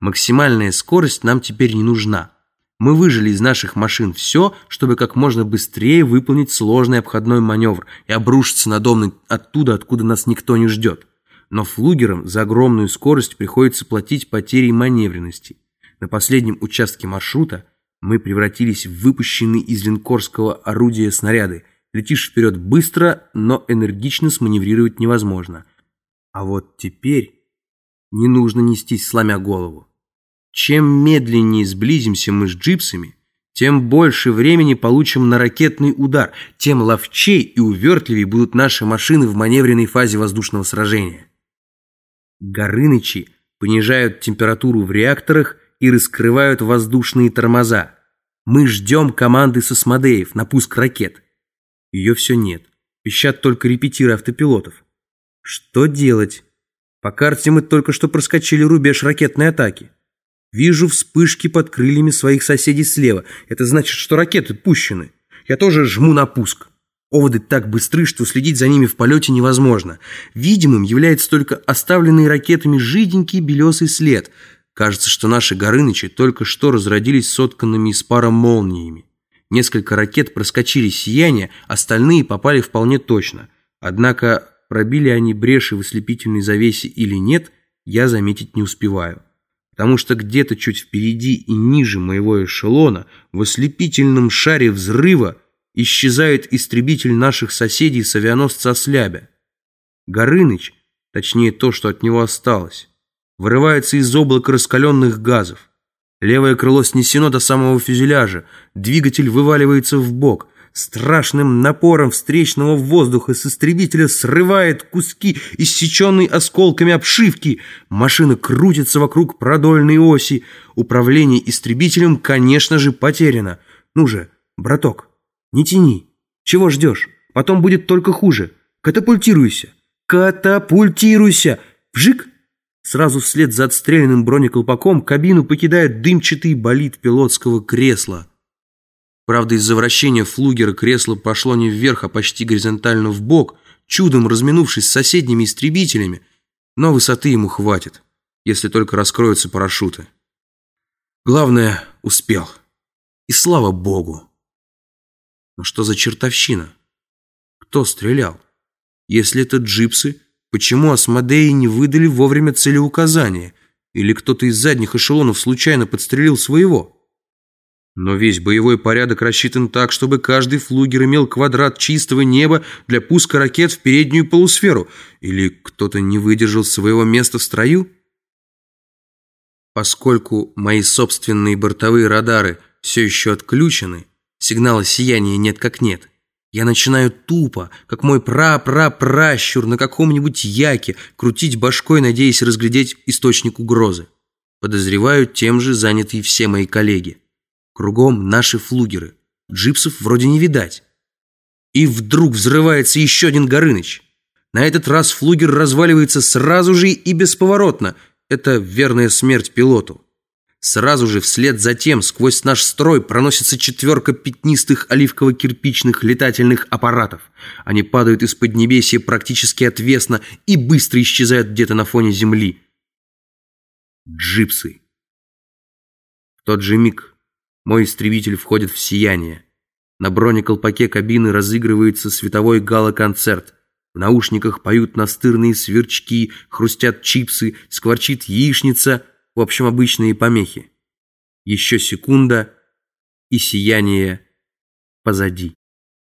Максимальная скорость нам теперь не нужна. Мы выжили из наших машин все, чтобы как можно быстрее выполнить сложный обходной маневр и обрушиться на дом оттуда, откуда нас никто не ждет. Но флугерам за огромную скорость приходится платить потерей маневренности. На последнем участке маршрута мы превратились в выпущенные из линкорского орудия снаряды. Летишь вперед быстро, но энергично сманеврировать невозможно. А вот теперь не нужно нестись, сломя голову. Чем медленнее сблизимся мы с джипсами, тем больше времени получим на ракетный удар, тем ловчей и увертливее будут наши машины в маневренной фазе воздушного сражения. Горынычи понижают температуру в реакторах и раскрывают воздушные тормоза. Мы ждем команды с осмодеев на пуск ракет. Ее все нет. Пищат только репетиры автопилотов. Что делать? По карте мы только что проскочили рубеж ракетной атаки. Вижу вспышки под крыльями своих соседей слева. Это значит, что ракеты пущены. Я тоже жму на пуск. Оводы так быстры, что следить за ними в полете невозможно. Видимым является только оставленный ракетами жиденький белесый след. Кажется, что наши Горынычи только что разродились сотканными из пара молниями. Несколько ракет проскочили сияние, остальные попали вполне точно. Однако пробили они бреши в ослепительной завесе или нет, я заметить не успеваю потому что где-то чуть впереди и ниже моего эшелона в ослепительном шаре взрыва исчезает истребитель наших соседей с авианосца Ослябя. Горыныч, точнее то, что от него осталось, вырывается из облака раскаленных газов. Левое крыло снесено до самого фюзеляжа, двигатель вываливается в бок – страшным напором встречного воздуха с истребителя срывает куски, иссеченные осколками обшивки. Машина крутится вокруг продольной оси. Управление истребителем, конечно же, потеряно. Ну же, браток, не тяни. Чего ждешь? Потом будет только хуже. Катапультируйся. Катапультируйся. Вжик! Сразу вслед за отстрелянным бронеколпаком кабину покидает дымчатый болид пилотского кресла. Правда, из-за вращения флугера кресло пошло не вверх, а почти горизонтально в бок, чудом разминувшись с соседними истребителями, но высоты ему хватит, если только раскроются парашюты. Главное, успел. И слава богу. Но что за чертовщина? Кто стрелял? Если это джипсы, почему Асмодеи не выдали вовремя целеуказания? Или кто-то из задних эшелонов случайно подстрелил своего? Но весь боевой порядок рассчитан так, чтобы каждый флугер имел квадрат чистого неба для пуска ракет в переднюю полусферу. Или кто-то не выдержал своего места в строю? Поскольку мои собственные бортовые радары все еще отключены, сигнала сияния нет как нет, я начинаю тупо, как мой пра-пра-пращур на каком-нибудь яке, крутить башкой, надеясь разглядеть источник угрозы. Подозреваю, тем же заняты и все мои коллеги. Кругом наши флугеры. Джипсов вроде не видать. И вдруг взрывается еще один Горыныч. На этот раз флугер разваливается сразу же и бесповоротно. Это верная смерть пилоту. Сразу же вслед за тем сквозь наш строй проносится четверка пятнистых оливково-кирпичных летательных аппаратов. Они падают из поднебесья практически отвесно и быстро исчезают где-то на фоне земли. Джипсы. В тот же миг мой истребитель входит в сияние. На бронеколпаке кабины разыгрывается световой гала-концерт. В наушниках поют настырные сверчки, хрустят чипсы, скворчит яичница, в общем, обычные помехи. Еще секунда, и сияние позади.